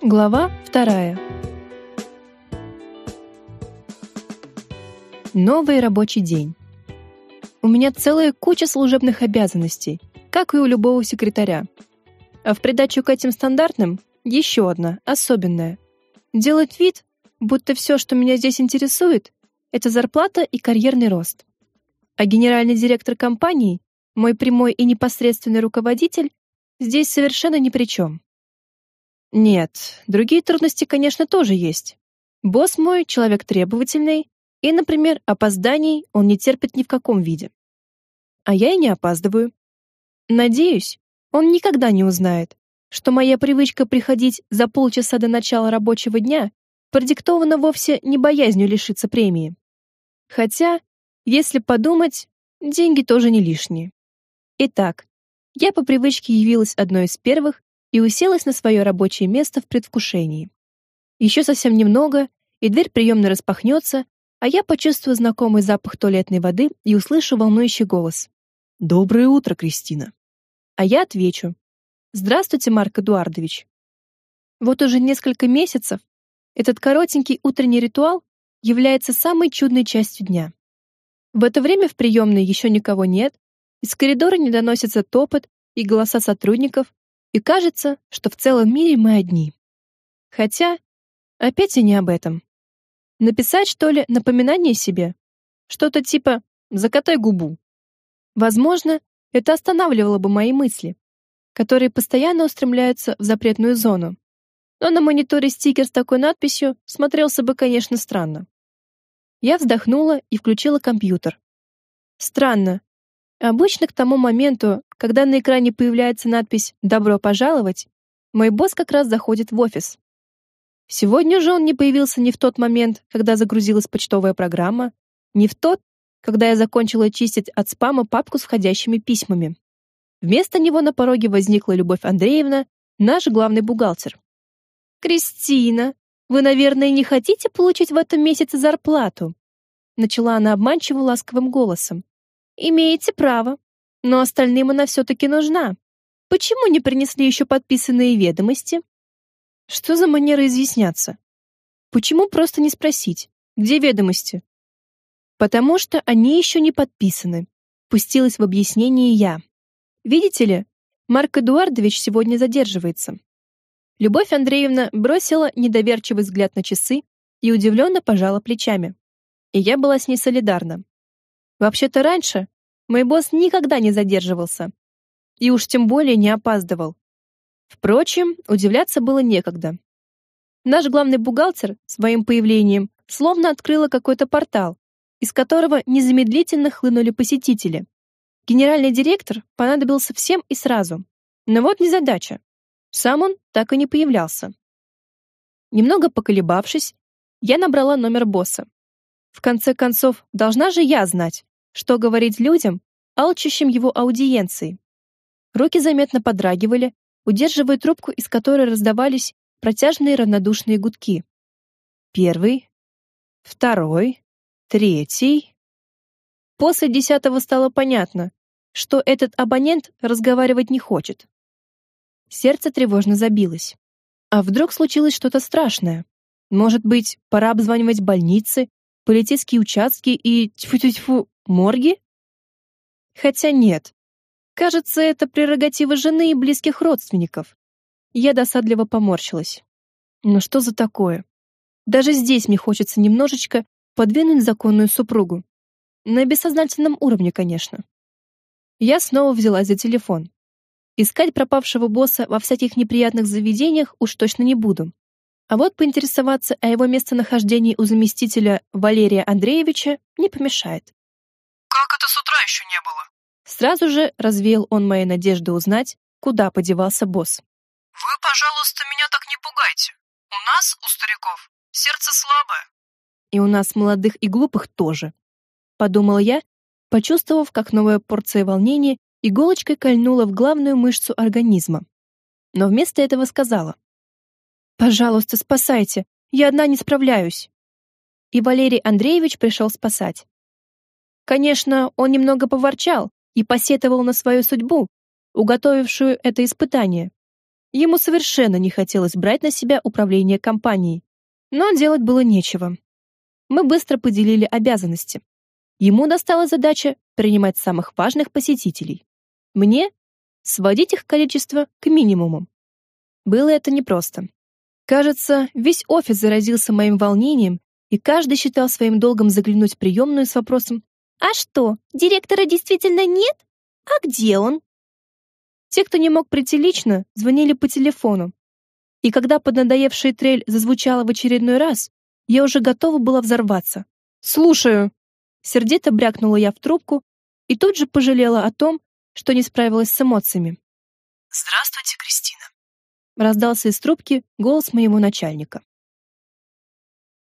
Глава вторая. Новый рабочий день. У меня целая куча служебных обязанностей, как и у любого секретаря. А в придачу к этим стандартным еще одна, особенная. Делать вид, будто все, что меня здесь интересует, это зарплата и карьерный рост. А генеральный директор компании, мой прямой и непосредственный руководитель, здесь совершенно ни при чем. Нет, другие трудности, конечно, тоже есть. Босс мой человек требовательный, и, например, опозданий он не терпит ни в каком виде. А я и не опаздываю. Надеюсь, он никогда не узнает, что моя привычка приходить за полчаса до начала рабочего дня продиктована вовсе не боязнью лишиться премии. Хотя, если подумать, деньги тоже не лишние. Итак, я по привычке явилась одной из первых и уселась на свое рабочее место в предвкушении. Еще совсем немного, и дверь приемной распахнется, а я почувствую знакомый запах туалетной воды и услышу волнующий голос. «Доброе утро, Кристина!» А я отвечу. «Здравствуйте, Марк Эдуардович!» Вот уже несколько месяцев этот коротенький утренний ритуал является самой чудной частью дня. В это время в приемной еще никого нет, из коридора не доносится топот и голоса сотрудников, и кажется, что в целом мире мы одни. Хотя, опять и не об этом. Написать, что ли, напоминание себе? Что-то типа «закатай губу». Возможно, это останавливало бы мои мысли, которые постоянно устремляются в запретную зону. Но на мониторе стикер с такой надписью смотрелся бы, конечно, странно. Я вздохнула и включила компьютер. Странно, Обычно к тому моменту, когда на экране появляется надпись «Добро пожаловать», мой босс как раз заходит в офис. Сегодня же он не появился ни в тот момент, когда загрузилась почтовая программа, ни в тот, когда я закончила чистить от спама папку с входящими письмами. Вместо него на пороге возникла Любовь Андреевна, наш главный бухгалтер. «Кристина, вы, наверное, не хотите получить в этом месяце зарплату?» Начала она обманчиво ласковым голосом. Имеете право, но остальным она все-таки нужна. Почему не принесли еще подписанные ведомости? Что за манера изъясняться? Почему просто не спросить, где ведомости? Потому что они еще не подписаны. Пустилась в объяснение я. Видите ли, Марк Эдуардович сегодня задерживается. Любовь Андреевна бросила недоверчивый взгляд на часы и удивленно пожала плечами. И я была с ней солидарна. Вообще-то раньше мой босс никогда не задерживался. И уж тем более не опаздывал. Впрочем, удивляться было некогда. Наш главный бухгалтер своим появлением словно открыла какой-то портал, из которого незамедлительно хлынули посетители. Генеральный директор понадобился всем и сразу. Но вот незадача. Сам он так и не появлялся. Немного поколебавшись, я набрала номер босса. В конце концов, должна же я знать, что говорить людям, алчущим его аудиенции. Руки заметно подрагивали, удерживая трубку, из которой раздавались протяжные равнодушные гудки. Первый, второй, третий. После десятого стало понятно, что этот абонент разговаривать не хочет. Сердце тревожно забилось. А вдруг случилось что-то страшное? Может быть, пора обзванивать больницы, полицейские участки и тьфу-тьфу Морги? Хотя нет. Кажется, это прерогатива жены и близких родственников. Я досадливо поморщилась. Но что за такое? Даже здесь мне хочется немножечко подвинуть законную супругу. На бессознательном уровне, конечно. Я снова взялась за телефон. Искать пропавшего босса во всяких неприятных заведениях уж точно не буду. А вот поинтересоваться о его местонахождении у заместителя Валерия Андреевича не помешает. Как это с утра еще не было? Сразу же развеял он мои надежды узнать, куда подевался босс. Вы, пожалуйста, меня так не пугайте. У нас, у стариков, сердце слабое. И у нас молодых и глупых тоже. Подумала я, почувствовав, как новая порция волнения иголочкой кольнула в главную мышцу организма. Но вместо этого сказала. «Пожалуйста, спасайте, я одна не справляюсь». И Валерий Андреевич пришел спасать. Конечно, он немного поворчал и посетовал на свою судьбу, уготовившую это испытание. Ему совершенно не хотелось брать на себя управление компанией, но делать было нечего. Мы быстро поделили обязанности. Ему досталась задача принимать самых важных посетителей. Мне — сводить их количество к минимуму. Было это непросто. Кажется, весь офис заразился моим волнением, и каждый считал своим долгом заглянуть в приемную с вопросом «А что, директора действительно нет? А где он?» Те, кто не мог прийти лично, звонили по телефону. И когда поднадоевшая трель зазвучала в очередной раз, я уже готова была взорваться. «Слушаю!» Сердито брякнула я в трубку и тут же пожалела о том, что не справилась с эмоциями. «Здравствуйте, Кристина!» Раздался из трубки голос моего начальника.